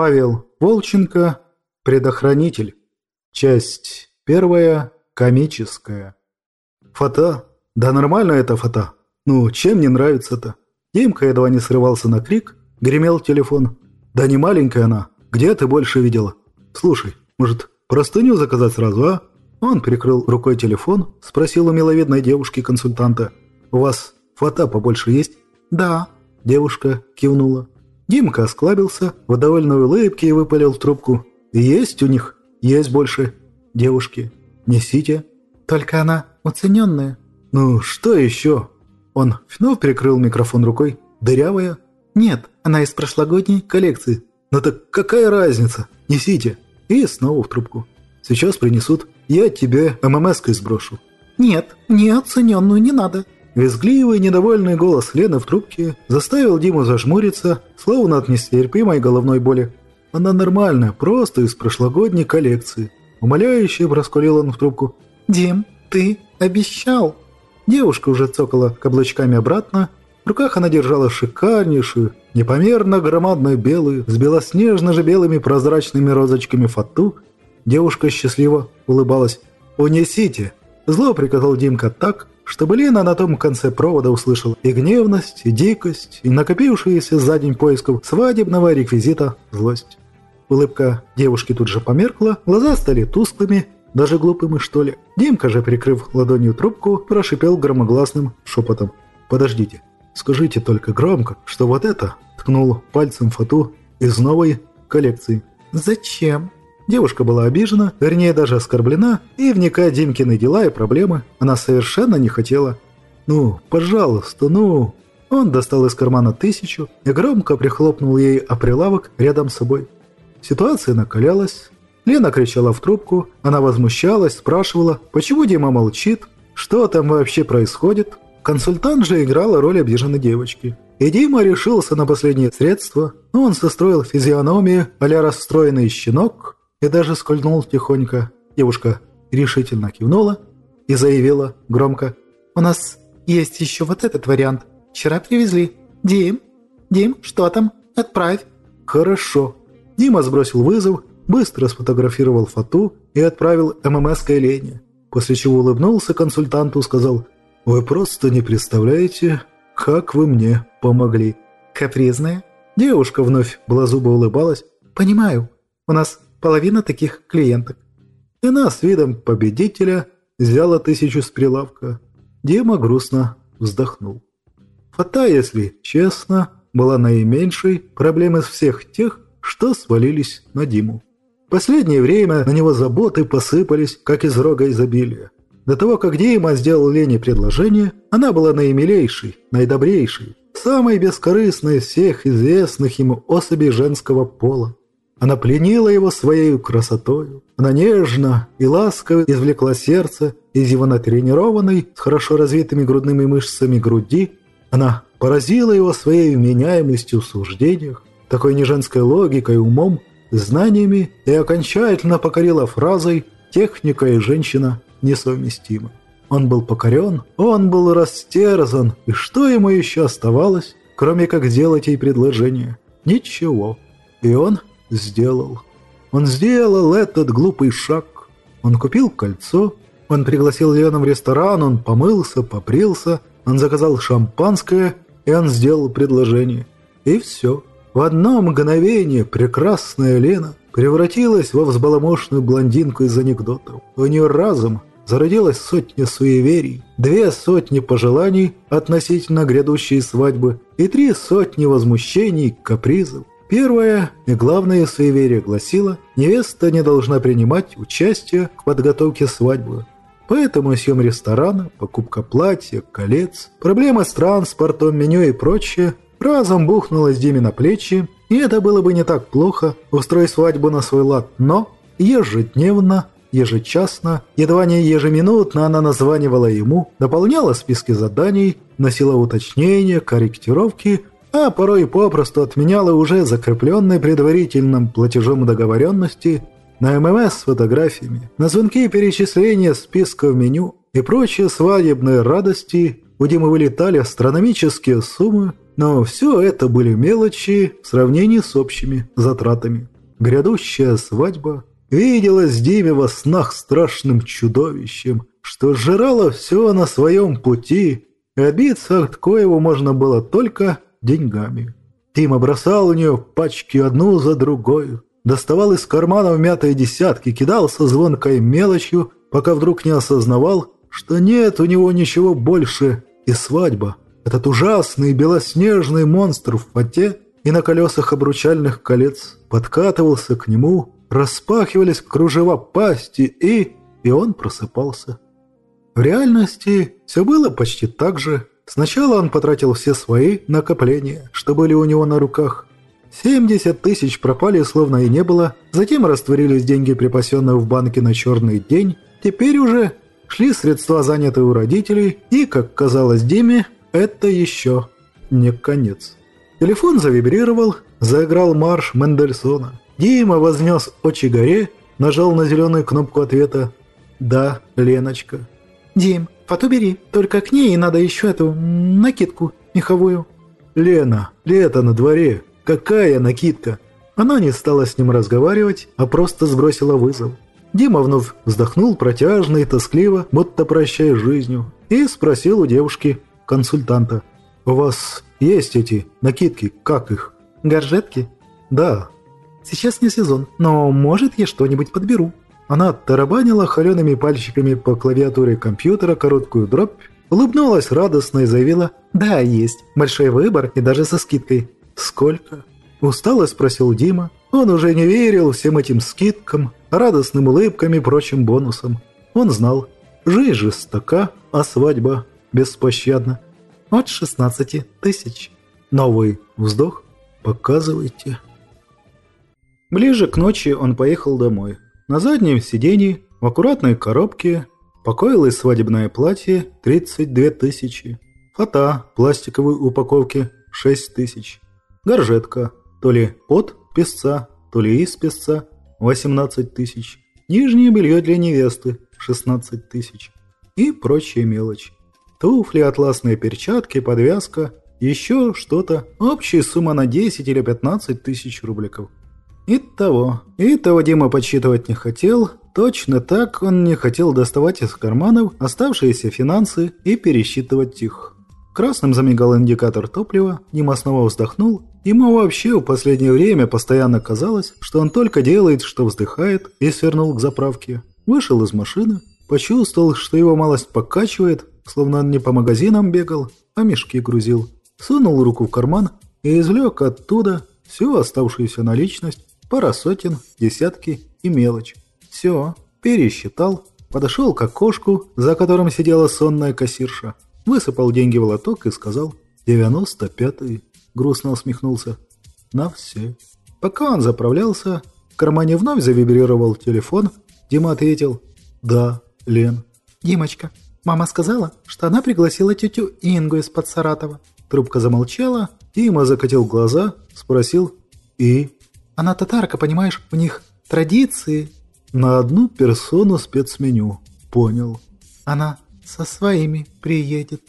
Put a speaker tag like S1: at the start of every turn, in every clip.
S1: Павел Волченко, предохранитель. Часть первая, комическая. Фото? Да нормально это фото. Ну, чем не нравится-то? Димка едва не срывался на крик, гремел телефон. Да не маленькая она. Где ты больше видела? Слушай, может, простыню заказать сразу, а? Он прикрыл рукой телефон, спросил у миловидной девушки-консультанта. «У вас фото побольше есть?» «Да», – девушка кивнула. Димка осклабился, в довольной улыбке и выпалил в трубку. «Есть у них? Есть больше. Девушки. Несите». «Только она уцененная». «Ну, что еще?» Он вновь прикрыл микрофон рукой. «Дырявая?» «Нет, она из прошлогодней коллекции». «Ну так какая разница? Несите». И снова в трубку. «Сейчас принесут. Я тебе ММС-кой сброшу».
S2: «Нет, мне оцененную не надо».
S1: Визгливый, недовольный голос Лены в трубке заставил Диму зажмуриться, словно от нестерпимой головной боли. Она нормальная, просто из прошлогодней коллекции. Умоляюще проскулил он в трубку.
S2: «Дим, ты обещал!»
S1: Девушка уже цокала каблучками обратно. В руках она держала шикарнейшую, непомерно громадную белую, с белоснежно же белыми прозрачными розочками фату. Девушка счастливо улыбалась. «Унесите!» Зло приказал Димка так, чтобы Лена на том конце провода услышала и гневность, и дикость, и накопившуюся за день поисков свадебного реквизита злость. Улыбка девушки тут же померкла, глаза стали тусклыми, даже глупыми, что ли. Димка же, прикрыв ладонью трубку, прошипел громогласным шепотом. «Подождите, скажите только громко, что вот это...» ткнул пальцем фату из новой коллекции.
S2: «Зачем?»
S1: Девушка была обижена, вернее даже оскорблена, и вникать Димкины дела и проблемы она совершенно не хотела. «Ну, пожалуйста, ну...» Он достал из кармана тысячу и громко прихлопнул ей о прилавок рядом с собой. Ситуация накалялась. Лена кричала в трубку, она возмущалась, спрашивала, почему Дима молчит, что там вообще происходит. Консультант же играла роль обиженной девочки. И Дима решился на последнее средство. Он состроил физиономию а расстроенный щенок и даже скользнул тихонько. Девушка решительно кивнула и заявила громко.
S2: «У нас есть еще вот этот вариант. Вчера привезли. Дим, Дим, что там? Отправь».
S1: «Хорошо». Дима сбросил вызов, быстро сфотографировал фату и отправил ММС-кой Лене. После чего улыбнулся консультанту, сказал «Вы просто не представляете, как вы мне помогли».
S2: «Капризная?»
S1: Девушка вновь блазубо улыбалась.
S2: «Понимаю. У нас половина таких клиенток.
S1: И она с видом победителя взяла тысячу с прилавка. Дима грустно вздохнул. Фата, если честно, была наименьшей проблемой из всех тех, что свалились на Диму. В последнее время на него заботы посыпались, как из рога изобилия. До того, как Дима сделал Лене предложение, она была наимилейшей, наидобрейшей, самой бескорыстной из всех известных ему особей женского пола. Она пленила его своей красотою. Она нежно и ласково извлекла сердце из его натренированной, с хорошо развитыми грудными мышцами груди. Она поразила его своей вменяемостью в суждениях, такой неженской логикой, умом, знаниями и окончательно покорила фразой «техника и женщина несовместимы». Он был покорен, он был растерзан, и что ему еще оставалось, кроме как сделать ей предложение? Ничего. И он сделал. Он сделал этот глупый шаг. Он купил кольцо, он пригласил Лену в ресторан, он помылся, попрился, он заказал шампанское, и он сделал предложение. И все. В одно мгновение прекрасная Лена превратилась во взбаламошную блондинку из анекдотов. У нее разом зародилась сотня суеверий, две сотни пожеланий относительно грядущей свадьбы и три сотни возмущений, капризов. Первое и главное суеверие гласило, невеста не должна принимать участие в подготовке свадьбы. Поэтому съем ресторана, покупка платья, колец, проблемы с транспортом, меню и прочее разом бухнулось Диме на плечи, и это было бы не так плохо, устроить свадьбу на свой лад, но ежедневно, ежечасно, едва не ежеминутно она названивала ему, дополняла списки заданий, носила уточнения, корректировки а порой попросту отменяла уже закрепленные предварительным платежом договоренности на ММС с фотографиями, на звонки и перечисления списков меню и прочие свадебные радости у Димы вылетали астрономические суммы, но все это были мелочи в сравнении с общими затратами. грядущая свадьба виделась Диме во снах страшным чудовищем, что сжирало все на своем пути, и отбиться от коего можно было только деньгами. Дима бросал у нее пачки одну за другой, доставал из карманов мятые десятки, кидался звонкой мелочью, пока вдруг не осознавал, что нет у него ничего больше, и свадьба. Этот ужасный белоснежный монстр в фате и на колесах обручальных колец подкатывался к нему, распахивались кружева пасти, и... и он просыпался. В реальности все было почти так же. Сначала он потратил все свои накопления, что были у него на руках. 70 тысяч пропали, словно и не было. Затем растворились деньги, припасенные в банке на черный день. Теперь уже шли средства, занятые у родителей. И, как казалось Диме, это еще не конец. Телефон завибрировал, заиграл марш Мендельсона. Дима вознес очи горе, нажал на зеленую кнопку ответа «Да, Леночка».
S2: «Дим, фату бери, только к ней надо еще эту накидку меховую».
S1: «Лена, лето на дворе, какая накидка?» Она не стала с ним разговаривать, а просто сбросила вызов. Дима вновь вздохнул протяжно и тоскливо, будто прощая жизнью, и спросил у девушки, консультанта. «У вас есть эти накидки, как их?»
S2: «Горжетки?»
S1: «Да».
S2: «Сейчас не сезон, но, может, я что-нибудь подберу».
S1: Она тарабанила холеными пальчиками по клавиатуре компьютера короткую дробь, улыбнулась радостно и заявила
S2: «Да, есть. Большой выбор и даже со скидкой».
S1: «Сколько?» Устало спросил Дима. Он уже не верил всем этим скидкам, радостным улыбкам и прочим бонусам. Он знал, жизнь жестока, а свадьба беспощадна.
S2: От 16 тысяч.
S1: Новый вздох. Показывайте. Ближе к ночи он поехал домой. На заднем сиденье, в аккуратной коробке, покоилось свадебное платье 32 тысячи. Фата пластиковой упаковки 6 тысяч. Горжетка, то ли от песца, то ли из песца 18 тысяч. Нижнее белье для невесты 16 тысяч. И прочая мелочь. Туфли, атласные перчатки, подвязка, еще что-то. Общая сумма на 10 или 15 тысяч рубликов. И того. И того Дима подсчитывать не хотел. Точно так он не хотел доставать из карманов оставшиеся финансы и пересчитывать их. Красным замигал индикатор топлива, Дима снова вздохнул. Ему вообще в последнее время постоянно казалось, что он только делает, что вздыхает, и свернул к заправке. Вышел из машины, почувствовал, что его малость покачивает, словно он не по магазинам бегал, а мешки грузил. Сунул руку в карман и извлек оттуда всю оставшуюся наличность, пара сотен, десятки и мелочь. Все, пересчитал, подошел к окошку, за которым сидела сонная кассирша, высыпал деньги в лоток и сказал «девяносто пятый», грустно усмехнулся. «На все». Пока он заправлялся, в кармане вновь завибрировал телефон. Дима ответил «Да, Лен».
S2: «Димочка, мама сказала, что она пригласила тетю Ингу из-под Саратова».
S1: Трубка замолчала, Дима закатил глаза, спросил «И?»
S2: Она татарка, понимаешь, у них традиции.
S1: На одну персону спецменю. Понял.
S2: Она со своими приедет.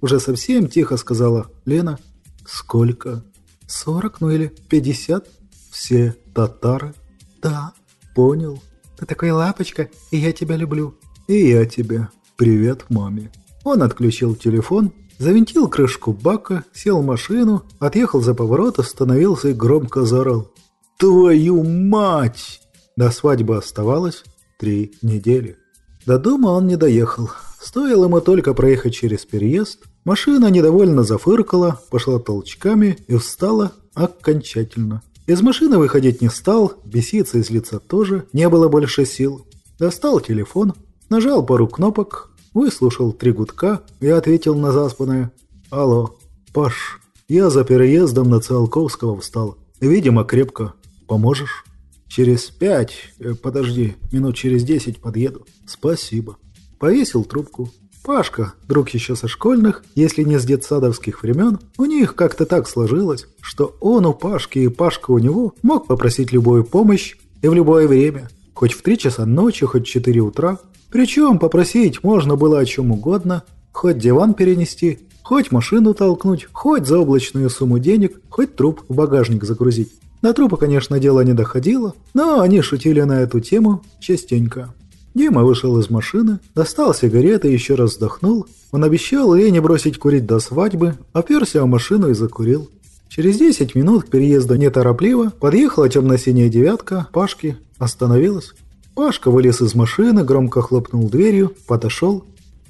S1: Уже совсем тихо сказала Лена. Сколько?
S2: Сорок, ну или пятьдесят?
S1: Все татары?
S2: Да.
S1: Понял.
S2: Ты такой лапочка, и я тебя люблю.
S1: И я тебя. Привет маме. Он отключил телефон, завинтил крышку бака, сел в машину, отъехал за поворот, остановился и громко заорал. Твою мать! До свадьбы оставалось три недели. До дома он не доехал. Стоило ему только проехать через переезд, машина недовольно зафыркала, пошла толчками и встала окончательно. Из машины выходить не стал, беситься из лица тоже, не было больше сил. Достал телефон, нажал пару кнопок, выслушал три гудка и ответил на заспанное «Алло, Паш, я за переездом на Циолковского встал. Видимо, крепко. Поможешь? Через пять, э, подожди, минут через десять подъеду. Спасибо. Повесил трубку. Пашка, друг еще со школьных, если не с детсадовских времен, у них как-то так сложилось, что он у Пашки и Пашка у него мог попросить любую помощь и в любое время, хоть в три часа ночи, хоть в четыре утра. Причем попросить можно было о чем угодно, хоть диван перенести, хоть машину толкнуть, хоть за облачную сумму денег, хоть труп в багажник загрузить. До трупа, конечно, дело не доходило, но они шутили на эту тему частенько. Дима вышел из машины, достал сигареты и еще раз вздохнул. Он обещал Лене бросить курить до свадьбы, оперся о машину и закурил. Через 10 минут к переезду неторопливо подъехала темно-синяя девятка Пашки, остановилась. Пашка вылез из машины, громко хлопнул дверью, подошел,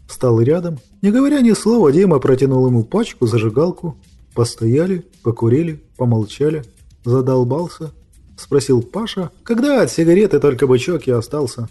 S1: встал рядом. Не говоря ни слова, Дима протянул ему пачку, зажигалку. Постояли, покурили, помолчали. Задолбался? Спросил Паша, когда от сигареты только бычок и остался.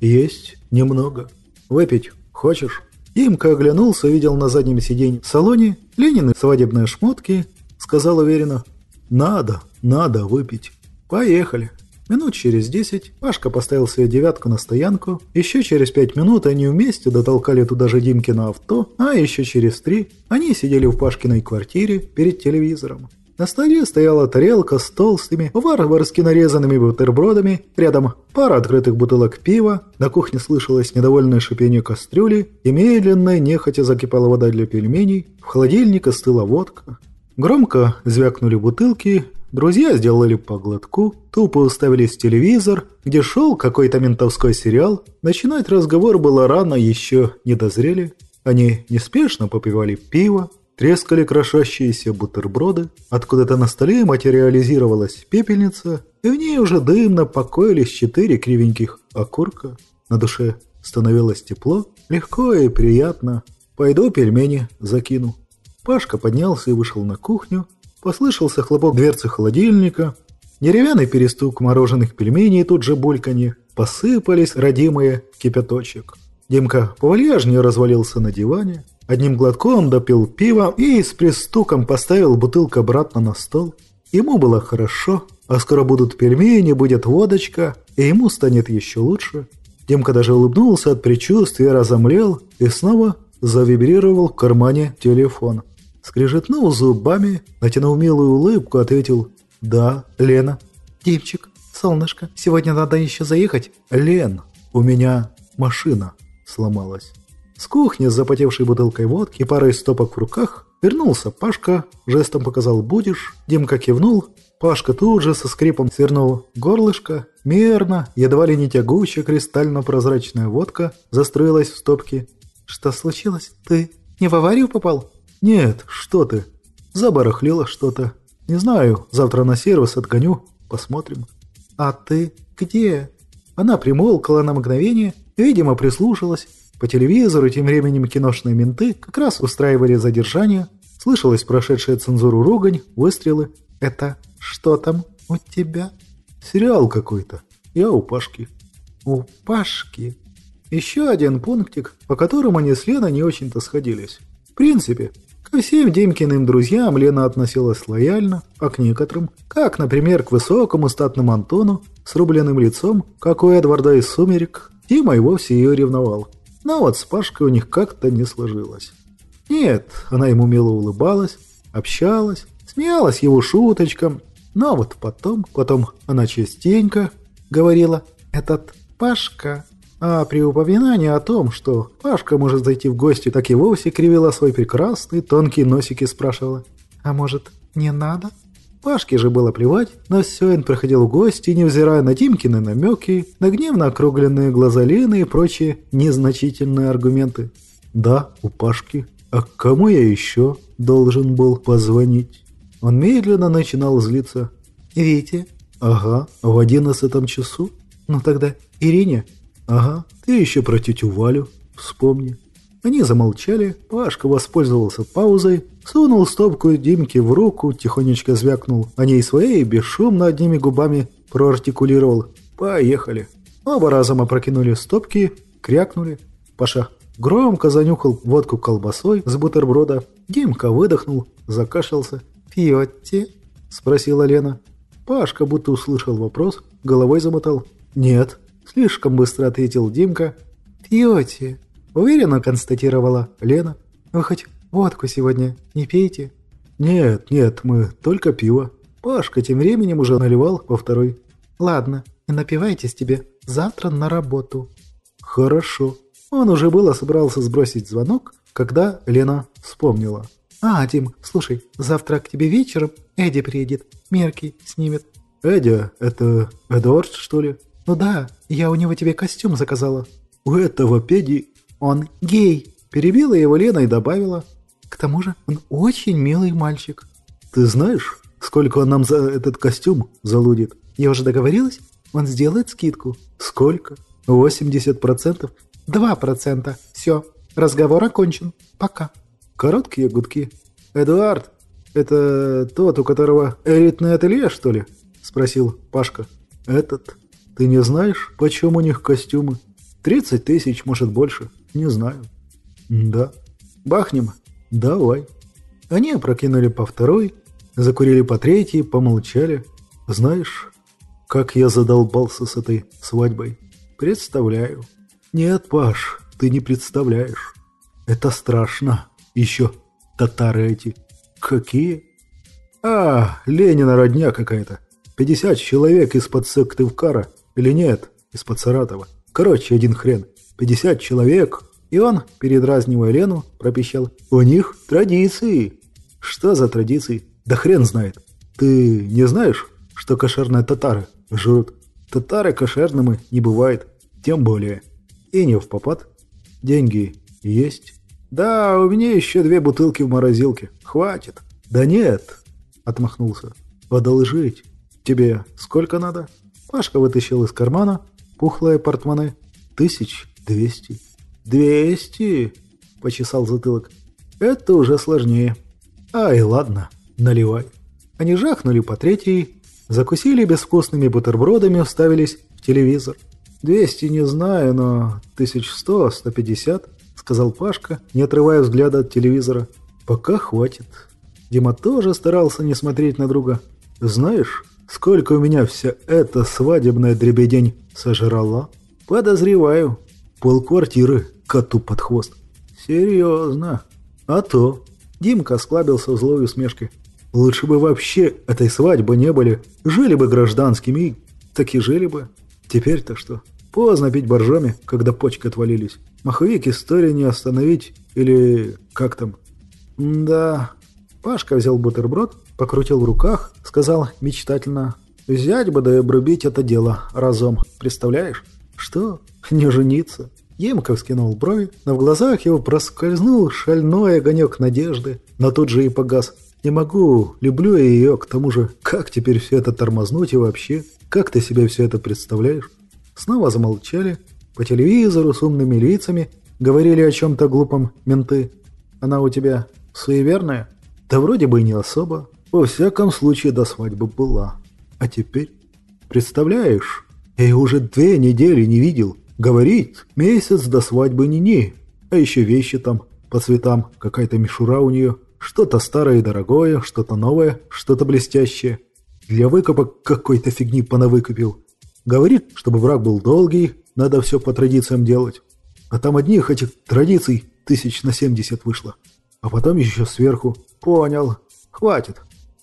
S1: «Есть немного. Выпить хочешь?» Димка оглянулся, видел на заднем сиденье в салоне Ленины свадебные шмотки, сказал уверенно «Надо, надо выпить. Поехали». Минут через десять Пашка поставил свою девятку на стоянку. Еще через пять минут они вместе дотолкали туда же Димкино авто, а еще через три они сидели в Пашкиной квартире перед телевизором. На столе стояла тарелка с толстыми, варварски нарезанными бутербродами, рядом пара открытых бутылок пива, на кухне слышалось недовольное шипение кастрюли, и медленно, нехотя закипала вода для пельменей, в холодильнике остыла водка. Громко звякнули бутылки, Друзья сделали по глотку, тупо уставились в телевизор, где шел какой-то ментовской сериал. Начинать разговор было рано, еще не дозрели. Они неспешно попивали пиво, трескали крошащиеся бутерброды. Откуда-то на столе материализировалась пепельница, и в ней уже дымно покоились четыре кривеньких окурка. На душе становилось тепло, легко и приятно. «Пойду пельмени закину». Пашка поднялся и вышел на кухню, Послышался хлопок дверцы холодильника, деревянный перестук мороженых пельменей тут же бульканье. Посыпались родимые кипяточек. Димка повальяжнее развалился на диване, одним глотком допил пиво и с пристуком поставил бутылку обратно на стол. Ему было хорошо, а скоро будут пельмени, будет водочка, и ему станет еще лучше. Димка даже улыбнулся от предчувствия, разомлел и снова завибрировал в кармане телефон. Скрежетнул зубами, натянул милую улыбку, ответил «Да, Лена».
S2: «Димчик, солнышко, сегодня надо еще заехать?»
S1: «Лен, у меня машина сломалась». С кухни с запотевшей бутылкой водки и парой стопок в руках вернулся Пашка, жестом показал «будешь», Димка кивнул, Пашка тут же со скрипом свернул горлышко, мерно, едва ли не тягучая кристально-прозрачная водка застроилась в стопке.
S2: «Что случилось? Ты не в аварию попал?»
S1: «Нет, что ты. Забарахлило что-то. Не знаю, завтра на сервис отгоню, посмотрим».
S2: «А ты где?»
S1: Она примолкла на мгновение, видимо, прислушалась. По телевизору тем временем киношные менты как раз устраивали задержание. Слышалась прошедшая цензуру ругань, выстрелы.
S2: «Это что там у тебя?»
S1: «Сериал какой-то. Я у Пашки».
S2: «У Пашки?»
S1: Еще один пунктик, по которому они с Леной не очень-то сходились. В принципе, Ко всем Димкиным друзьям Лена относилась лояльно, а к некоторым, как, например, к высокому статному Антону с рубленным лицом, как у Эдварда из «Сумерек», Дима и вовсе ее ревновал. Но вот с Пашкой у них как-то не сложилось. Нет, она ему мило улыбалась, общалась, смеялась его шуточкам, но вот потом, потом она частенько говорила «Этот Пашка а при упоминании о том, что Пашка может зайти в гости, так и вовсе кривила свой прекрасный тонкий носик и спрашивала.
S2: «А может, не надо?»
S1: Пашке же было плевать, но все он приходил в гости, невзирая на Димкины намеки, на гневно округленные глаза Лены и прочие незначительные аргументы. «Да, у Пашки. А кому я еще должен был позвонить?» Он медленно начинал злиться.
S2: «Вите?»
S1: «Ага, в одиннадцатом часу?»
S2: «Ну тогда Ирине?»
S1: «Ага, ты еще про тетю Валю вспомни». Они замолчали, Пашка воспользовался паузой, сунул стопку Димки в руку, тихонечко звякнул о ней своей, бесшумно одними губами проартикулировал «Поехали». Оба разом опрокинули стопки, крякнули. Паша громко занюхал водку колбасой с бутерброда. Димка выдохнул, закашлялся.
S2: «Пьете?»
S1: – спросила Лена. Пашка будто услышал вопрос, головой замотал. «Нет». Слишком быстро ответил Димка.
S2: «Пьете?»
S1: – уверенно констатировала Лена.
S2: «Вы хоть водку сегодня не пейте?»
S1: «Нет, нет, мы только пиво». Пашка тем временем уже наливал по второй.
S2: «Ладно, не напивайтесь тебе. Завтра на работу».
S1: «Хорошо». Он уже было собрался сбросить звонок, когда Лена вспомнила.
S2: «А, Дим, слушай, завтра к тебе вечером Эдди приедет. мерки снимет».
S1: «Эдя, это Эдуард, что ли?»
S2: «Ну да, я у него тебе костюм заказала».
S1: «У этого Педи...»
S2: «Он гей», – перебила его Лена и добавила. «К тому же он очень милый мальчик».
S1: «Ты знаешь, сколько он нам за этот костюм залудит?»
S2: «Я уже договорилась, он сделает скидку».
S1: «Сколько? 80%?»
S2: «Два процента. Все, разговор окончен. Пока».
S1: Короткие гудки. «Эдуард, это тот, у которого элитное ателье, что ли?» – спросил Пашка. «Этот? Ты не знаешь, почем у них костюмы? Тридцать тысяч, может, больше. Не знаю». «Да». «Бахнем?» «Давай». Они опрокинули по второй, закурили по третьей, помолчали. «Знаешь, как я задолбался с этой свадьбой?» «Представляю». «Нет, Паш, ты не представляешь. Это страшно. Еще татары эти. Какие? А, Ленина родня какая-то. 50 человек из-под секты Вкара. Или нет, из-под Саратова. Короче, один хрен. 50 человек. И он, передразнивая Лену, пропищал. У них традиции. Что за традиции? Да хрен знает. Ты не знаешь, что кошерные татары жрут? Татары кошерными не бывает. Тем более. И не в попад. Деньги есть. «Да, у меня еще две бутылки в морозилке. Хватит». «Да нет», — отмахнулся. «Одолжить. Тебе сколько надо?» Пашка вытащил из кармана пухлое портмоне. «Тысяч двести». «Двести?» — почесал затылок. «Это уже сложнее». «Ай, ладно, наливай». Они жахнули по третьей, закусили безвкусными бутербродами, уставились в телевизор. «Двести не знаю, но тысяч сто, сто пятьдесят» сказал Пашка, не отрывая взгляда от телевизора. «Пока хватит». Дима тоже старался не смотреть на друга. «Знаешь, сколько у меня вся эта свадебная дребедень сожрала?» «Подозреваю. Полквартиры коту под хвост». «Серьезно?» «А то». Димка осклабился в злой усмешке. «Лучше бы вообще этой свадьбы не были. Жили бы гражданскими и так и жили бы. Теперь-то что? Поздно пить боржоми, когда почки отвалились. Маховик истории не остановить или как там? да. Пашка взял бутерброд, покрутил в руках, сказал мечтательно. Взять бы да и обрубить это дело разом, представляешь? Что? Не жениться? Емков скинул брови, но в глазах его проскользнул шальной огонек надежды, но тут же и погас. Не могу, люблю я ее, к тому же, как теперь все это тормознуть и вообще? Как ты себе все это представляешь? Снова замолчали, по телевизору с умными лицами говорили о чем-то глупом менты. Она у тебя суеверная? Да вроде бы и не особо. Во всяком случае до свадьбы была. А теперь? Представляешь, я ее уже две недели не видел. Говорит, месяц до свадьбы не-не. А еще вещи там по цветам, какая-то мишура у нее. Что-то старое и дорогое, что-то новое, что-то блестящее. Для выкопа какой-то фигни понавыкопил. Говорит, чтобы враг был долгий, надо все по традициям делать. А там одних этих традиций тысяч на семьдесят вышло. А потом еще сверху. Понял. Хватит.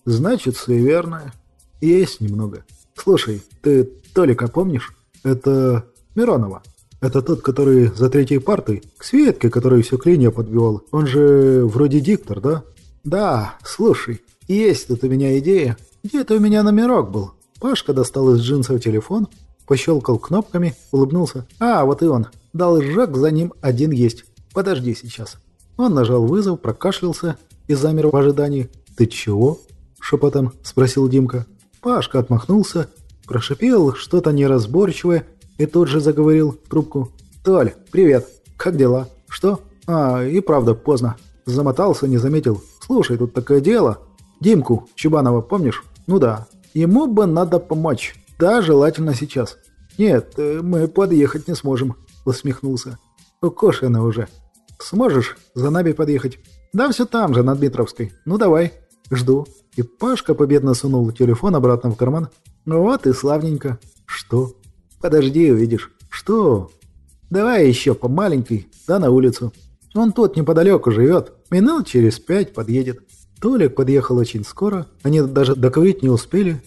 S1: Значит, суеверное. Есть немного. Слушай, ты Толика помнишь? Это Миронова. Это тот, который за третьей партой, к Светке, который все клинья подбивал. Он же вроде диктор, да? Да, слушай, есть тут у меня идея. Где-то у меня номерок был. Пашка достал из джинсов телефон, Пощелкал кнопками, улыбнулся. «А, вот и он. Должок за ним один есть. Подожди сейчас». Он нажал вызов, прокашлялся и замер в ожидании. «Ты чего?» – шепотом спросил Димка. Пашка отмахнулся, прошипел что-то неразборчивое и тут же заговорил в трубку. «Толь, привет. Как дела? Что? А, и правда, поздно. Замотался, не заметил. Слушай, тут такое дело. Димку Чубанова помнишь? Ну да. Ему бы надо помочь. «Да, желательно сейчас». «Нет, э, мы подъехать не сможем», — усмехнулся. «Укошено уже. Сможешь за нами подъехать?» «Да все там же, на Дмитровской. Ну давай, жду». И Пашка победно сунул телефон обратно в карман. «Ну вот и славненько». «Что?» «Подожди, увидишь». «Что?» «Давай еще по маленькой, да на улицу. Он тут неподалеку живет. Минут через пять подъедет». Толик подъехал очень скоро, они даже докурить не успели,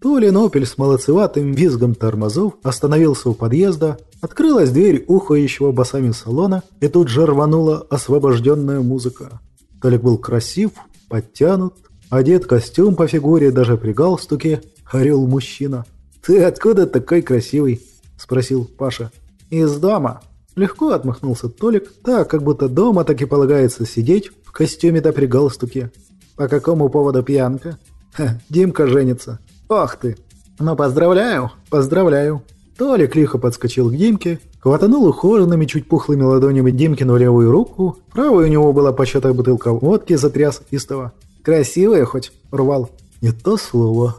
S1: Толин Опель с молодцеватым визгом тормозов остановился у подъезда, открылась дверь ухающего басами салона, и тут же рванула освобожденная музыка. Толик был красив, подтянут, одет костюм по фигуре, даже при галстуке, орел мужчина. «Ты откуда такой красивый?» – спросил Паша. «Из дома». Легко отмахнулся Толик, так, как будто дома так и полагается сидеть в костюме да при галстуке. «По какому поводу пьянка?» Ха, «Димка женится». «Ох ты!» «Ну, поздравляю, поздравляю». Толик лихо подскочил к Димке, хватанул ухоженными, чуть пухлыми ладонями Димкину левую руку, правой у него была початая бутылка водки, затряс истого. «Красивая хоть?» – рвал. «Не то слово».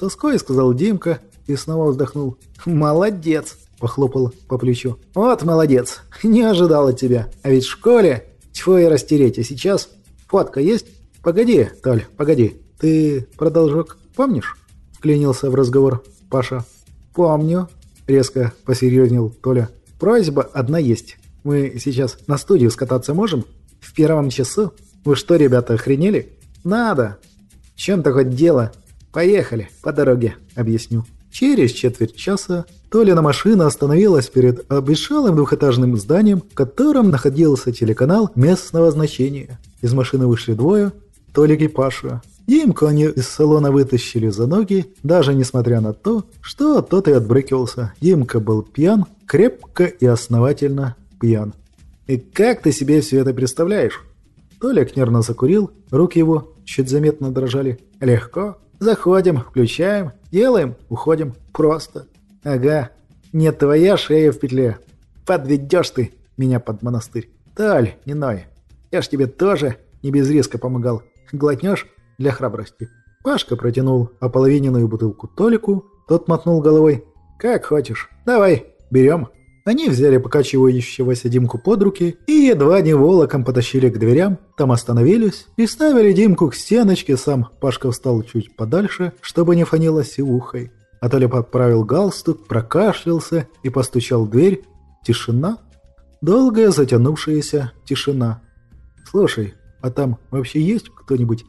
S1: Тоской сказал Димка и снова вздохнул. «Молодец!» – похлопал по плечу. «Вот молодец! Не ожидал от тебя. А ведь в школе... Тьфу и растереть, а сейчас... Фотка есть? Погоди, Толь, погоди. Ты продолжок помнишь?» – вклинился в разговор Паша. «Помню», – резко посерьезнел Толя. «Просьба одна есть. Мы сейчас на студию скататься можем? В первом часу? Вы что, ребята, охренели?» «Надо!» «Чем-то хоть дело. Поехали, по дороге, объясню». Через четверть часа Толина машина остановилась перед обветшалым двухэтажным зданием, в котором находился телеканал местного значения. Из машины вышли двое, Толик и Паша. Димку они из салона вытащили за ноги, даже несмотря на то, что тот и отбрыкивался. Димка был пьян, крепко и основательно пьян. «И как ты себе все это представляешь?» Толик нервно закурил, руки его чуть заметно дрожали. «Легко. Заходим, включаем, делаем, уходим. Просто. Ага. Нет, твоя шея в петле. Подведешь ты меня под монастырь. Таль, не ной. Я ж тебе тоже не без риска помогал. Глотнешь для храбрости». Пашка протянул ополовиненную бутылку Толику, тот мотнул головой. «Как хочешь. Давай, берем». Они взяли покачивающегося Димку под руки и едва не волоком потащили к дверям, там остановились и ставили Димку к стеночке, сам Пашка встал чуть подальше, чтобы не фанило сивухой. А Толя подправил галстук, прокашлялся и постучал в дверь. Тишина. Долгая затянувшаяся тишина. «Слушай, а там вообще есть кто-нибудь?»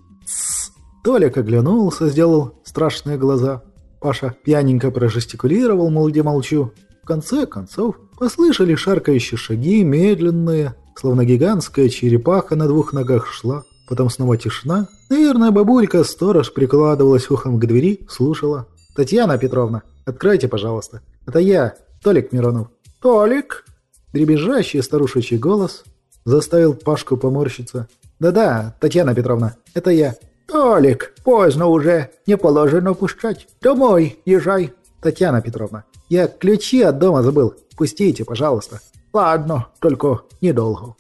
S1: Толик оглянулся, сделал страшные глаза. Паша пьяненько прожестикулировал, мол, где молчу. Конце концов, послышали шаркающие шаги, медленные, словно гигантская черепаха на двух ногах шла. Потом снова тишина. Наверное, бабулька-сторож прикладывалась ухом к двери, слушала. «Татьяна Петровна, откройте, пожалуйста. Это я, Толик Миронов». «Толик?» Дребезжащий старушечий голос заставил Пашку поморщиться. «Да-да, Татьяна Петровна, это я». «Толик, поздно уже, не положено пускать. Домой езжай». «Татьяна Петровна, я ключи от дома забыл. Пустите, пожалуйста». «Ладно, только недолго».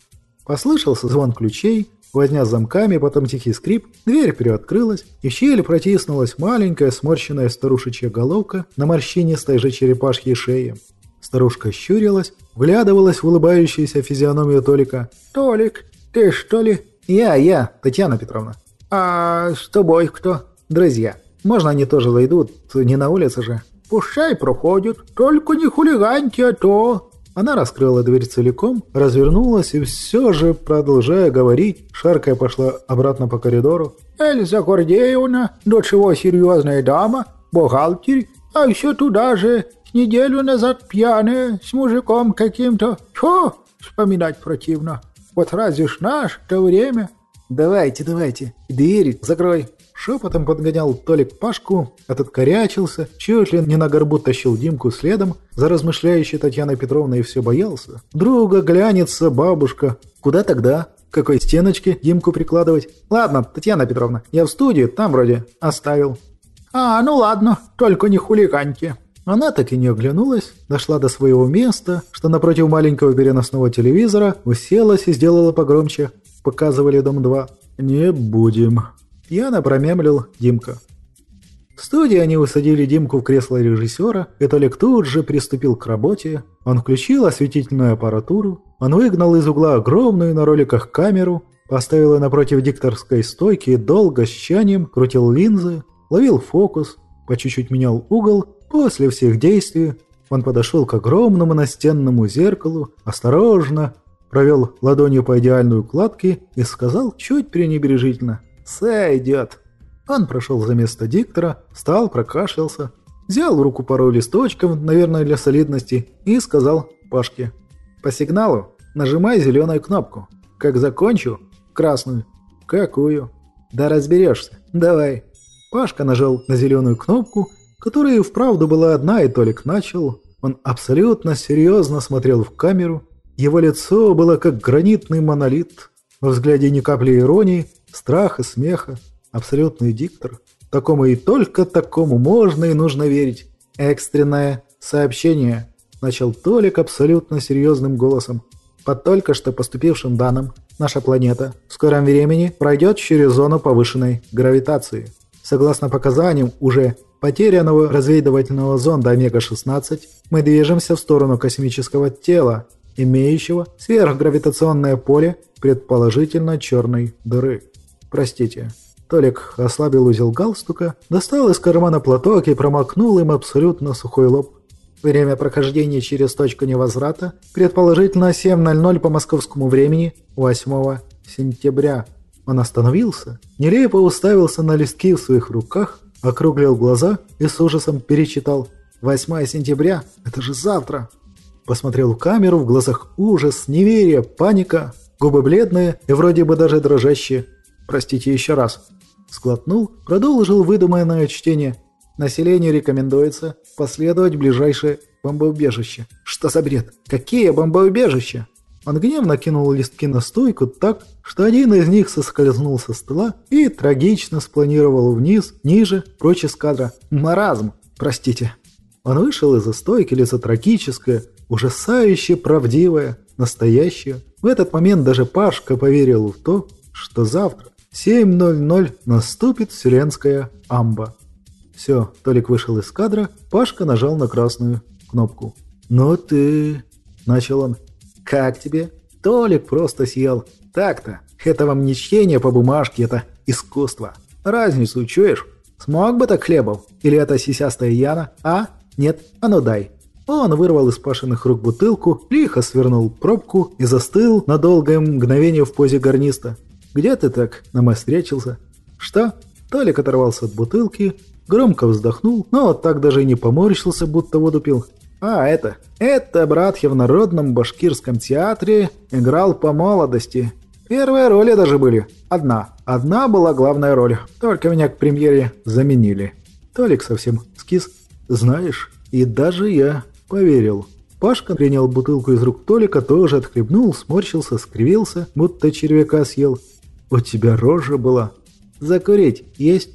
S1: Послышался звон ключей, возня с замками, потом тихий скрип, дверь приоткрылась, и в щель протиснулась маленькая сморщенная старушечья головка на морщинистой же черепашьей шее. Старушка щурилась, вглядывалась в улыбающуюся физиономию Толика. «Толик, ты что ли?» «Я, я, Татьяна Петровна». «А с тобой кто?» «Друзья. Можно они тоже зайдут? Не на улице же». «Пущай проходят, только не хулиганьте, а то...» Она раскрыла дверь целиком, развернулась и все же, продолжая говорить, шаркая пошла обратно по коридору. «Эльза Гордеевна, до чего серьезная дама, бухгалтер, а все туда же, неделю назад пьяная, с мужиком каким-то. Фу, вспоминать противно. Вот разве ж наш-то время...» «Давайте, давайте, дверь закрой», Шепотом подгонял Толик Пашку, этот корячился, чуть ли не на горбу тащил Димку следом, за размышляющей Татьяной Петровной все боялся. Друга глянется бабушка. Куда тогда? К какой стеночке Димку прикладывать? Ладно, Татьяна Петровна, я в студии, там вроде оставил. А, ну ладно, только не хулиганьте. Она так и не оглянулась, дошла до своего места, что напротив маленького переносного телевизора, уселась и сделала погромче. Показывали «Дом-2». «Не будем», Пьяно промямлил Димка. В студии они усадили Димку в кресло режиссера, и Толик тут же приступил к работе. Он включил осветительную аппаратуру, он выгнал из угла огромную на роликах камеру, поставил ее напротив дикторской стойки и долго с чанием крутил линзы, ловил фокус, по чуть-чуть менял угол. После всех действий он подошел к огромному настенному зеркалу, осторожно провел ладонью по идеальной укладке и сказал чуть пренебрежительно – «Сойдет». Он прошел за место диктора, встал, прокашлялся, взял в руку пару листочков, наверное, для солидности, и сказал Пашке. «По сигналу нажимай зеленую кнопку. Как закончу, красную. Какую?» «Да разберешься. «Давай». Пашка нажал на зеленую кнопку, которая и вправду была одна, и Толик начал. Он абсолютно серьезно смотрел в камеру. Его лицо было как гранитный монолит. Во взгляде ни капли иронии, страха, смеха. Абсолютный диктор. Такому и только такому можно и нужно верить. Экстренное сообщение. Начал Толик абсолютно серьезным голосом. По только что поступившим данным, наша планета в скором времени пройдет через зону повышенной гравитации. Согласно показаниям уже потерянного разведывательного зонда Омега-16, мы движемся в сторону космического тела, имеющего сверхгравитационное поле, предположительно черной дыры. Простите. Толик ослабил узел галстука, достал из кармана платок и промокнул им абсолютно сухой лоб. Время прохождения через точку невозврата, предположительно 7.00 по московскому времени, 8 сентября. Он остановился, нелепо уставился на листки в своих руках, округлил глаза и с ужасом перечитал. 8 сентября? Это же завтра! Посмотрел в камеру, в глазах ужас, неверие, паника, губы бледные и вроде бы даже дрожащие. Простите еще раз. Сглотнул, продолжил выдуманное чтение. Населению рекомендуется последовать ближайшее бомбоубежище. Что за бред? Какие бомбоубежища? Он гневно кинул листки на стойку так, что один из них соскользнул со стола и трагично спланировал вниз, ниже, прочь из кадра. Маразм, простите. Он вышел из-за стойки, лицо трагическое, ужасающе правдивое, настоящее. В этот момент даже Пашка поверил в то, что завтра 7.00 наступит вселенская амба. Все, Толик вышел из кадра, Пашка нажал на красную кнопку. «Ну ты...» – начал он. «Как тебе?» Толик просто съел. «Так-то, это вам не чтение по бумажке, это искусство. Разницу чуешь? Смог бы так хлебов? Или это сисястая Яна? А? Нет? А ну дай». Он вырвал из Пашиных рук бутылку, лихо свернул пробку и застыл на долгое мгновение в позе гарниста. «Где ты так намостречился?» «Что?» Толик оторвался от бутылки, громко вздохнул, но так даже и не поморщился, будто воду пил. «А, это... Это братья в Народном башкирском театре играл по молодости. Первые роли даже были. Одна. Одна была главная роль. Только меня к премьере заменили». Толик совсем скис. «Знаешь, и даже я поверил». Пашка принял бутылку из рук Толика, тоже отхлебнул, сморщился, скривился, будто червяка съел. «У тебя рожа была. Закурить есть?»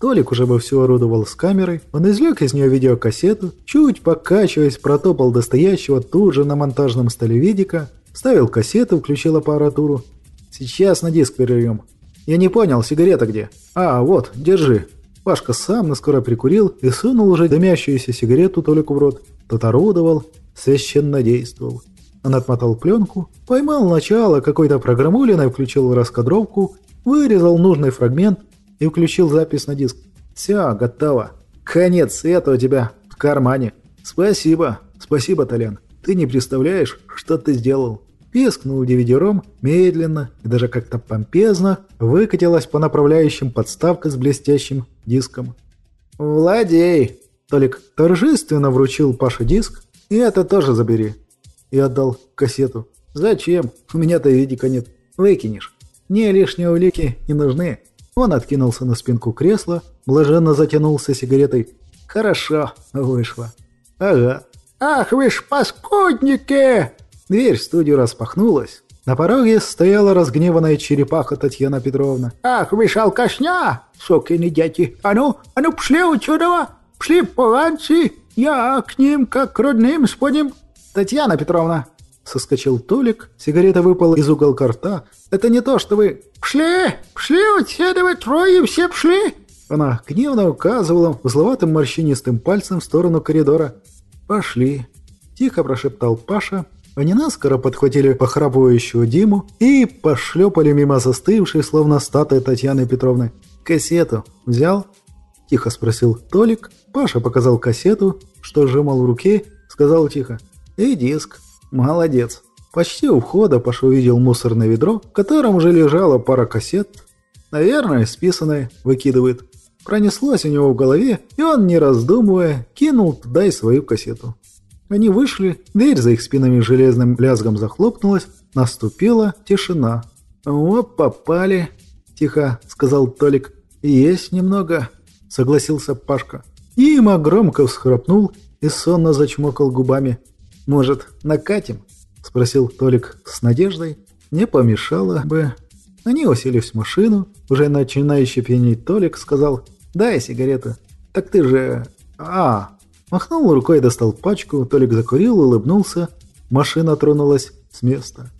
S1: Толик уже все орудовал с камерой, он извлек из нее видеокассету, чуть покачиваясь, протопал до стоящего тут же на монтажном столе видика, вставил кассету, включил аппаратуру. «Сейчас на диск перервем». «Я не понял, сигарета где?» «А, вот, держи». Пашка сам наскоро прикурил и сунул уже дымящуюся сигарету Толику в рот. Тот орудовал, священно действовал. Он отмотал пленку, поймал начало какой-то программулиной, включил раскадровку, вырезал нужный фрагмент, и включил запись на диск. «Все, готово. Конец света у тебя в кармане. Спасибо, спасибо, Толян. Ты не представляешь, что ты сделал». Пискнул DVD-ром медленно и даже как-то помпезно выкатилась по направляющим подставка с блестящим диском. «Владей!» Толик торжественно вручил Паше диск. «И это тоже забери». И отдал кассету. «Зачем? У меня-то видика нет. Выкинешь. Мне лишние улики не нужны. Он откинулся на спинку кресла, блаженно затянулся сигаретой. «Хорошо, вышло». «Ага». «Ах вы ж паскудники!» Дверь в студию распахнулась. На пороге стояла разгневанная черепаха Татьяна Петровна. «Ах вы ж алкашня, сокины дети! А ну, а ну пшли отсюда! Пшли поганцы! Я к ним как к родным сподим!» «Татьяна Петровна!» Соскочил Толик, сигарета выпала из уголка рта. «Это не то, что вы...» «Пшли! Пшли отсюда вы трое, все пшли!» Она гневно указывала узловатым морщинистым пальцем в сторону коридора. «Пошли!» – тихо прошептал Паша. Они наскоро подхватили похрапывающую Диму и пошлепали мимо застывшей, словно статуи Татьяны Петровны. «Кассету взял?» – тихо спросил Толик. Паша показал кассету, что сжимал в руке, сказал тихо. «И диск». Молодец. Почти у входа Паша увидел мусорное ведро, в котором уже лежала пара кассет. Наверное, списанное, выкидывает. Пронеслось у него в голове, и он, не раздумывая, кинул туда и свою кассету. Они вышли, дверь за их спинами железным лязгом захлопнулась, наступила тишина. «О, попали!» – тихо сказал Толик. «Есть немного», — согласился Пашка. Дима громко всхрапнул и сонно зачмокал губами. «Может, накатим?» — спросил Толик с надеждой. «Не помешало бы». Они уселись в машину. Уже начинающий пьянеть Толик сказал «Дай сигарету». «Так ты же...» «А...» Махнул рукой и достал пачку. Толик закурил, улыбнулся. Машина тронулась с места.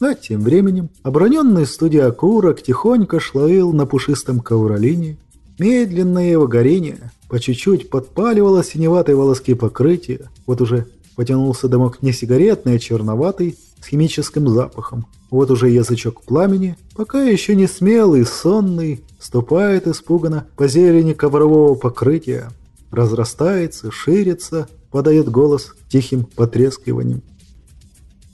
S1: А тем временем обороненный студия окурок тихонько шловил на пушистом ковролине. Медленное его горение по чуть-чуть подпаливало синеватые волоски покрытия. Вот уже потянулся дымок не сигаретный, а черноватый, с химическим запахом. Вот уже язычок пламени, пока еще не смелый, сонный, ступает испуганно по зелени коврового покрытия. Разрастается, ширится, подает голос тихим потрескиванием.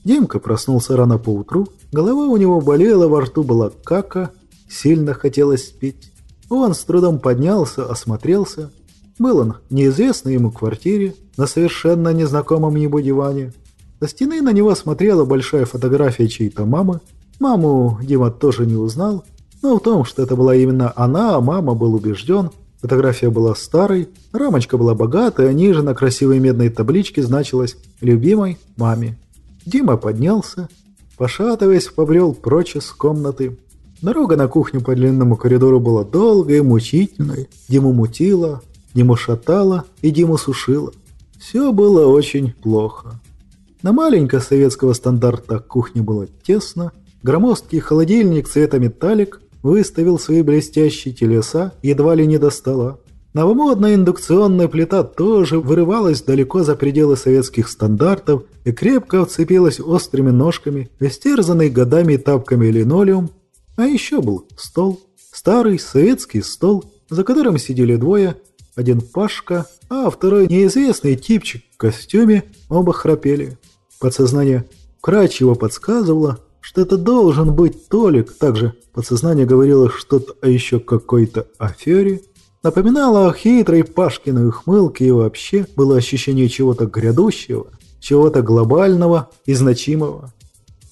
S1: Димка проснулся рано поутру, голова у него болела, во рту была кака, сильно хотелось пить. Он с трудом поднялся, осмотрелся. Был он в неизвестной ему квартире, на совершенно незнакомом ему диване. Со стены на него смотрела большая фотография чьей-то мамы. Маму Дима тоже не узнал, но в том, что это была именно она, а мама был убежден. Фотография была старой, рамочка была богатой, а ниже на красивой медной табличке значилось «Любимой маме». Дима поднялся, пошатываясь, побрел прочь из комнаты. Дорога на кухню по длинному коридору была долгой и мучительной. Диму мутила, Диму шатала и Диму сушила. Все было очень плохо. На маленького советского стандарта кухне было тесно. Громоздкий холодильник цвета металлик выставил свои блестящие телеса едва ли не до стола. Новомодная индукционная плита тоже вырывалась далеко за пределы советских стандартов и крепко вцепилась острыми ножками в истерзанный годами и тапками линолеум. А еще был стол, старый советский стол, за которым сидели двое, один Пашка, а второй неизвестный типчик в костюме, оба храпели. Подсознание кратчево подсказывало, что это должен быть Толик, также подсознание говорило что-то о еще какой-то афере – напоминало о хитрой Пашкиной ухмылке и вообще было ощущение чего-то грядущего, чего-то глобального и значимого.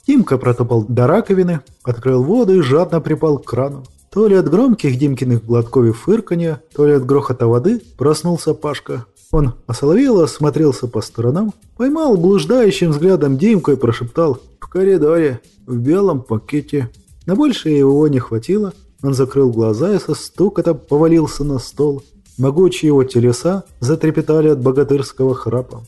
S1: Тимка протопал до раковины, открыл воду и жадно припал к крану. То ли от громких Димкиных глотков и фырканья, то ли от грохота воды проснулся Пашка. Он осоловело осмотрелся по сторонам, поймал блуждающим взглядом Димку и прошептал «В коридоре, в белом пакете». На большее его не хватило, он закрыл глаза и со стукотом повалился на стол. Могучие его телеса затрепетали от богатырского храпа.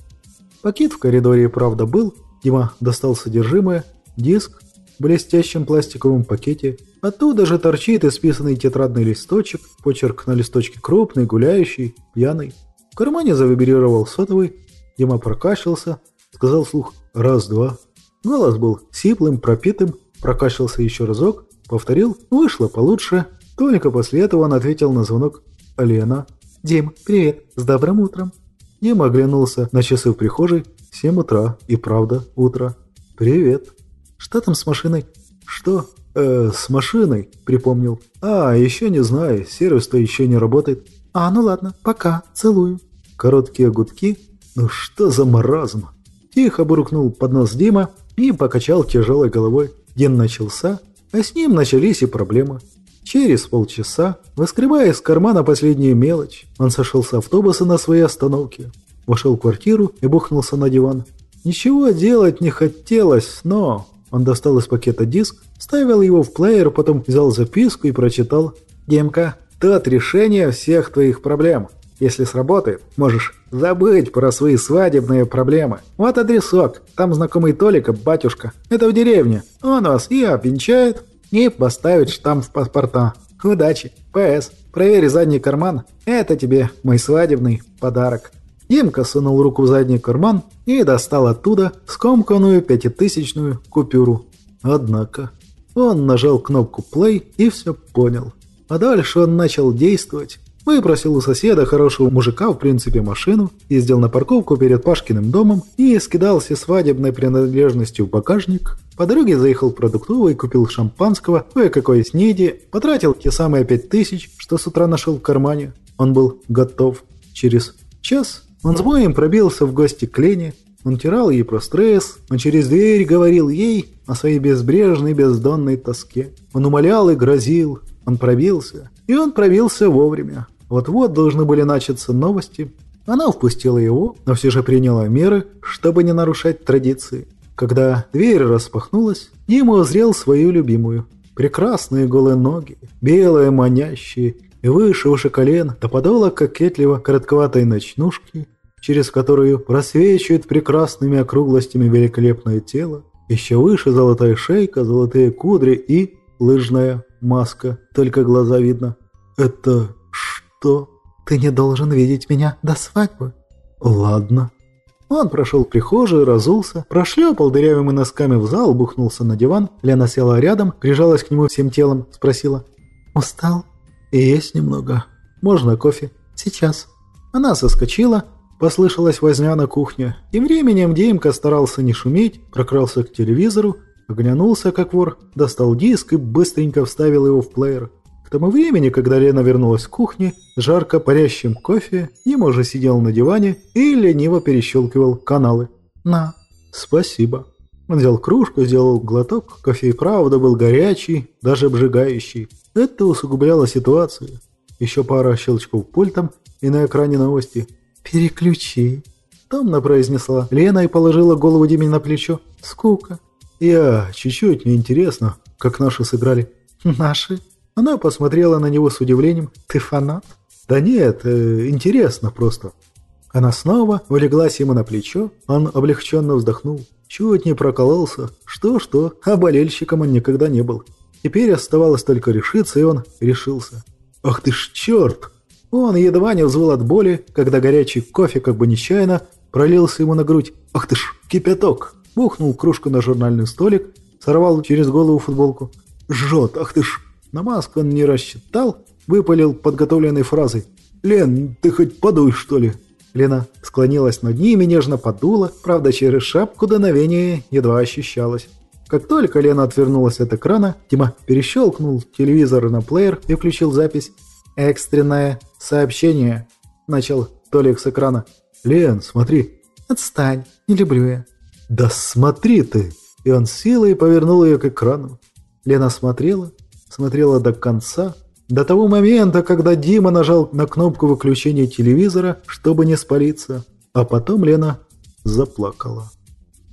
S1: Пакет в коридоре правда был. Дима достал содержимое. Диск в блестящем пластиковом пакете. Оттуда же торчит исписанный тетрадный листочек. Почерк на листочке крупный, гуляющий, пьяный. В кармане завибрировал сотовый. Дима прокашлялся. Сказал слух «раз-два». Голос был сиплым, пропитым. Прокашлялся еще разок. Повторил, вышло получше. Только после этого он ответил на звонок «Лена». «Дим, привет, с добрым утром». Дима оглянулся на часы в прихожей. «Семь утра, и правда, утро». «Привет». «Что там с машиной?» «Что?» «Э, с машиной», припомнил. «А, еще не знаю, сервис-то еще не работает». «А, ну ладно, пока, целую». Короткие гудки. «Ну что за маразм?» Тихо буркнул под нос Дима и покачал тяжелой головой. День начался, а с ним начались и проблемы. Через полчаса, выскребая из кармана последнюю мелочь, он сошел с автобуса на своей остановке, вошел в квартиру и бухнулся на диван. Ничего делать не хотелось, но... Он достал из пакета диск, ставил его в плеер, потом взял записку и прочитал. «Демка, тут решение всех твоих проблем. Если сработает, можешь забыть про свои свадебные проблемы. Вот адресок, там знакомый Толика, батюшка. Это в деревне. Он вас и обвенчает, и поставит штамп в паспорта. Удачи. ПС. Проверь задний карман. Это тебе мой свадебный подарок. Димка сунул руку в задний карман и достал оттуда скомканную пятитысячную купюру. Однако он нажал кнопку play и все понял. А дальше он начал действовать Выпросил у соседа хорошего мужика, в принципе, машину, ездил на парковку перед Пашкиным домом и скидал все свадебной принадлежностью в багажник. По дороге заехал в продуктовый, купил шампанского, кое-какое снеди, потратил те самые пять тысяч, что с утра нашел в кармане. Он был готов. Через час он с боем пробился в гости к Лене, он тирал ей про стресс, он через дверь говорил ей о своей безбрежной бездонной тоске. Он умолял и грозил, он пробился – И он провился вовремя. Вот-вот должны были начаться новости. Она впустила его, но все же приняла меры, чтобы не нарушать традиции. Когда дверь распахнулась, Дима узрел свою любимую. Прекрасные голые ноги, белые манящие, и выше выше колен до подола кокетливо коротковатой ночнушки, через которую просвечивает прекрасными округлостями великолепное тело, еще выше золотая шейка, золотые кудри и лыжная маска, только глаза видно. Это что?
S2: Ты не должен видеть меня до свадьбы.
S1: Ладно. Он прошел в прихожую, разулся, прошлепал дырявыми носками в зал, бухнулся на диван. Лена села рядом, прижалась к нему всем телом, спросила.
S2: «Устал?»
S1: «И есть немного. Можно кофе?»
S2: «Сейчас».
S1: Она соскочила, послышалась возня на кухне. Тем временем Демка старался не шуметь, прокрался к телевизору, оглянулся как вор, достал диск и быстренько вставил его в плеер. К тому времени, когда Лена вернулась с кухни, жарко парящим кофе, Дима уже сидел на диване и лениво перещелкивал каналы.
S2: «На».
S1: «Спасибо». Он взял кружку, сделал глоток, кофе и правда был горячий, даже обжигающий. Это усугубляло ситуацию. Еще пара щелчков пультом, и на экране новости.
S2: «Переключи», —
S1: томно произнесла Лена и положила голову Диме на плечо. «Скука». «Я чуть-чуть, мне интересно, как наши сыграли».
S2: «Наши?»
S1: Она посмотрела на него с удивлением.
S2: «Ты фанат?»
S1: «Да нет, э, интересно просто». Она снова улеглась ему на плечо, он облегченно вздохнул. Чуть не прокололся. Что-что, а болельщиком он никогда не был. Теперь оставалось только решиться, и он решился. «Ах ты ж черт!» Он едва не взвыл от боли, когда горячий кофе, как бы нечаянно, пролился ему на грудь. «Ах ты ж, кипяток!» Бухнул кружку на журнальный столик, сорвал через голову футболку. «Жжет, ах ты ж!» На маску он не рассчитал, выпалил подготовленной фразой. «Лен, ты хоть подуй, что ли?» Лена склонилась над ним и нежно подула, правда, через шапку дуновение едва ощущалось. Как только Лена отвернулась от экрана, Тима перещелкнул телевизор на плеер и включил запись. «Экстренное сообщение», — начал Толик с экрана. «Лен, смотри».
S2: «Отстань, не люблю я».
S1: «Да смотри ты!» И он силой повернул ее к экрану. Лена смотрела, смотрела до конца, до того момента, когда Дима нажал на кнопку выключения телевизора, чтобы не спалиться. А потом Лена заплакала.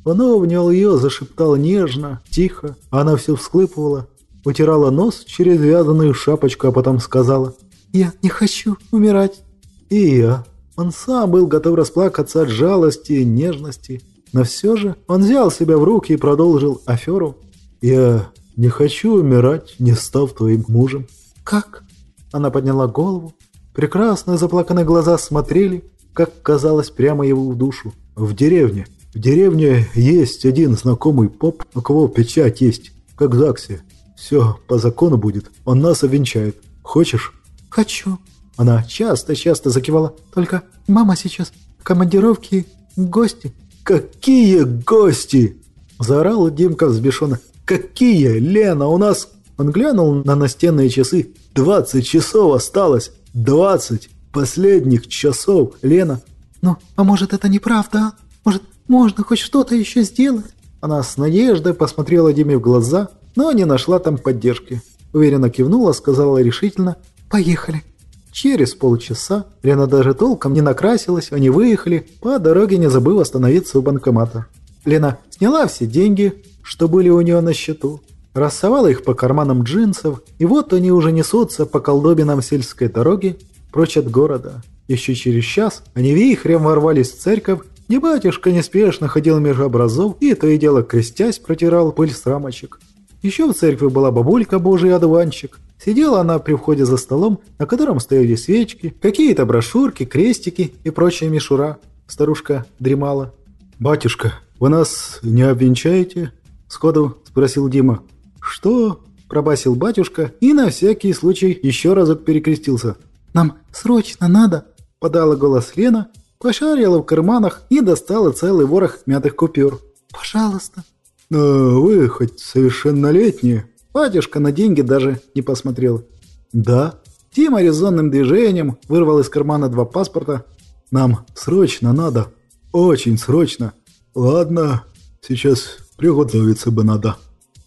S1: Он обнял ее, зашептал нежно, тихо. Она все всклыпывала, утирала нос через вязаную шапочку, а потом сказала
S2: «Я не хочу умирать».
S1: И я. Он сам был готов расплакаться от жалости и нежности. Но все же он взял себя в руки и продолжил аферу. «Я не хочу умирать, не став твоим мужем».
S2: «Как?»
S1: Она подняла голову. Прекрасные заплаканные глаза смотрели, как казалось, прямо его в душу. «В деревне. В деревне есть один знакомый поп, у кого печать есть, как в ЗАГСе. Все по закону будет, он нас овенчает. Хочешь?»
S2: «Хочу».
S1: Она часто-часто закивала.
S2: «Только мама сейчас в командировке, гости».
S1: «Какие гости?» Заорал Димка взбешенно. «Какие? Лена, у нас...» Он глянул на настенные часы. «Двадцать часов осталось! Двадцать последних часов, Лена!»
S2: «Ну, а может, это неправда? Может, можно хоть что-то еще сделать?»
S1: Она с надеждой посмотрела Диме в глаза, но не нашла там поддержки. Уверенно кивнула, сказала решительно
S2: «Поехали».
S1: Через полчаса Лена даже толком не накрасилась, они выехали, по дороге не забыв остановиться у банкомата. Лена сняла все деньги, что были у нее на счету, рассовала их по карманам джинсов, и вот они уже несутся по колдобинам сельской дороги прочь от города. Еще через час они вихрем ворвались в церковь, где батюшка неспешно ходил между образов и то и дело крестясь протирал пыль с рамочек. Еще в церкви была бабулька божий одуванчик. Сидела она при входе за столом, на котором стояли свечки, какие-то брошюрки, крестики и прочая мишура. Старушка дремала. «Батюшка, вы нас не обвенчаете?» – сходу спросил Дима. «Что?» – пробасил батюшка и на всякий случай еще разок перекрестился.
S2: «Нам срочно надо!» – подала голос Лена, пошарила в карманах и достала целый ворох мятых купюр. «Пожалуйста!»
S1: «А вы хоть совершеннолетние?» Батюшка на деньги даже не посмотрел. «Да». Тима резонным движением вырвал из кармана два паспорта. «Нам срочно надо. Очень срочно. Ладно, сейчас приготовиться бы надо».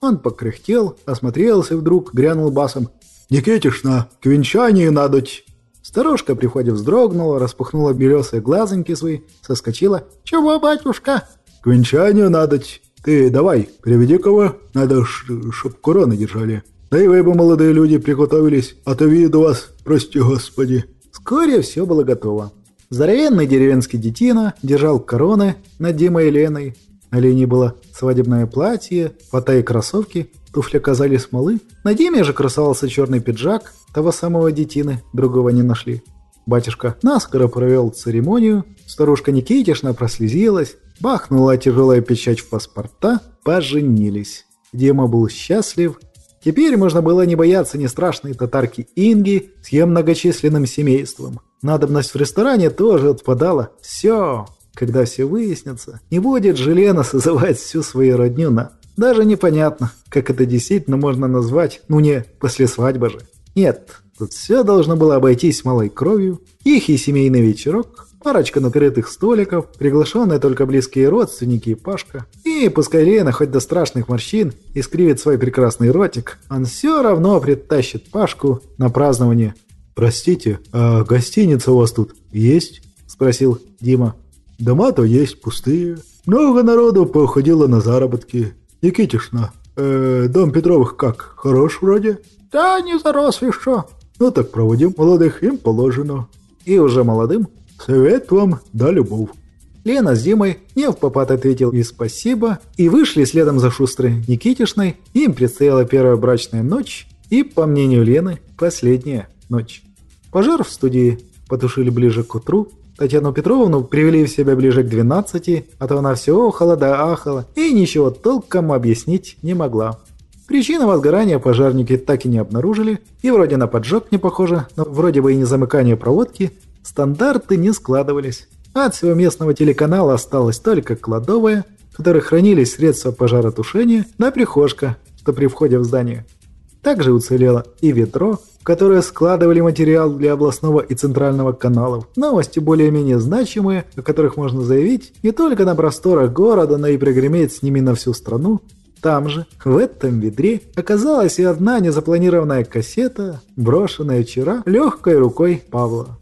S1: Он покряхтел, осмотрелся вдруг, грянул басом. Никитишна, к венчанию надоть!»
S2: Старушка при входе вздрогнула, распухнула белесые глазоньки свои, соскочила. «Чего, батюшка?»
S1: «К венчанию надоть. Ты давай, приведи кого, надо, чтоб короны держали. Да и вы бы, молодые люди, приготовились, а то виду вас, прости господи».
S2: Вскоре все было готово. Здоровенный деревенский детина держал короны над Димой и Леной. На Лене было свадебное платье, фата и кроссовки, туфли казались смолы. На Диме же красовался черный пиджак, того самого детины, другого не нашли. Батюшка наскоро провел церемонию, старушка Никитишна прослезилась, бахнула тяжелая печать в паспорта, поженились. Дима был счастлив. Теперь можно было не бояться ни страшной татарки Инги с ее многочисленным семейством. Надобность в ресторане тоже отпадала. Все, когда все выяснится, не будет Желена созывать всю свою родню на... Даже непонятно, как это действительно можно назвать, ну не после свадьбы же. Нет, тут все должно было обойтись малой кровью, их и семейный вечерок, парочка накрытых столиков, приглашенные только близкие родственники и Пашка. И пускай Лена хоть до страшных морщин искривит свой прекрасный ротик, он все равно притащит Пашку на празднование.
S1: «Простите, а гостиница у вас тут есть?» – спросил Дима. Дома-то есть пустые. Много народу походило на заработки. Никитишна, э, дом Петровых как, хорош вроде?
S2: Да, не зарос еще.
S1: Ну так проводим молодых, им положено.
S2: И уже молодым?
S1: Совет вам да любовь.
S2: Лена с Димой не в попад ответил и спасибо, и вышли следом за шустрой Никитишной. Им предстояла первая брачная ночь и, по мнению Лены, последняя ночь. Пожар в студии потушили ближе к утру, Татьяну Петровну привели в себя ближе к 12, а то она все охала да ахала и ничего толком объяснить не могла. Причины возгорания пожарники так и не обнаружили, и вроде на поджог не похоже, но вроде бы и не замыкание проводки, стандарты не складывались. От всего местного телеканала осталась только кладовая, в которой хранились средства пожаротушения, да прихожка, что при входе в здание. Также уцелело и ведро, которые складывали материал для областного и центрального каналов. Новости более-менее значимые, о которых можно заявить не только на просторах города, но и прогреметь с ними на всю страну. Там же, в этом ведре, оказалась и одна незапланированная кассета, брошенная вчера легкой рукой Павла.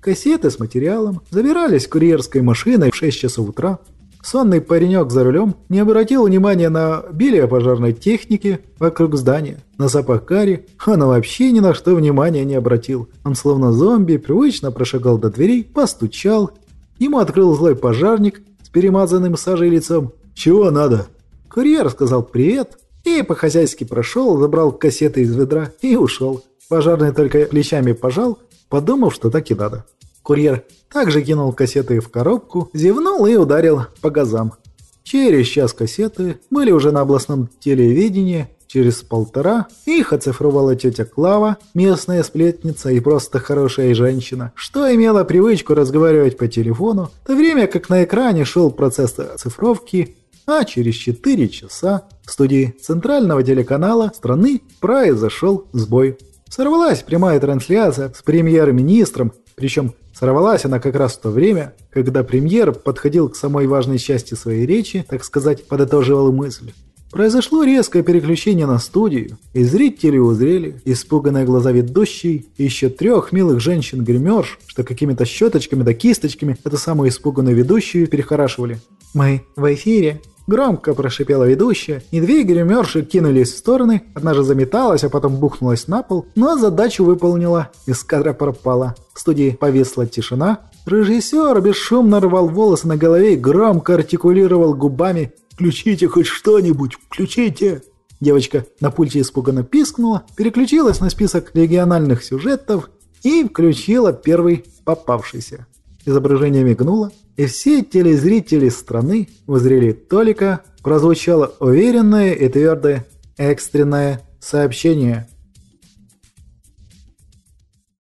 S2: Кассеты с материалом забирались курьерской машиной в 6 часов утра, Сонный паренек за рулем не обратил внимания на обилие пожарной техники вокруг здания. На запах кари он вообще ни на что внимания не обратил. Он словно зомби привычно прошагал до дверей, постучал. Ему открыл злой пожарник с перемазанным сажей лицом. «Чего надо?» Курьер сказал «привет» и по-хозяйски прошел, забрал кассеты из ведра и ушел. Пожарный только плечами пожал, подумав, что так и надо. Курьер также кинул кассеты в коробку, зевнул и ударил по газам. Через час кассеты были уже на областном телевидении, через полтора их оцифровала тетя Клава, местная сплетница и просто хорошая женщина, что имела привычку разговаривать по телефону, в то время как на экране шел процесс оцифровки, а через 4 часа в студии центрального телеканала страны произошел сбой. Сорвалась прямая трансляция с премьер-министром, причем Сорвалась она как раз в то время, когда премьер подходил к самой важной части своей речи, так сказать, подытоживал мысль. Произошло резкое переключение на студию, и зрители узрели испуганные глаза ведущей и еще трех милых женщин-гримерш, что какими-то щеточками да кисточками эту самую испуганную ведущую перехорашивали. «Мы в эфире», Громко прошипела ведущая, и две гримерши кинулись в стороны, одна же заметалась, а потом бухнулась на пол, но задачу выполнила, из кадра пропала. В студии повисла тишина, режиссер бесшумно рвал волосы на голове и громко артикулировал губами «Включите хоть что-нибудь, включите!» Девочка на пульте испуганно пискнула, переключилась на список региональных сюжетов и включила первый попавшийся. Изображение мигнуло, и все телезрители страны узрели только прозвучало уверенное и твердое экстренное сообщение –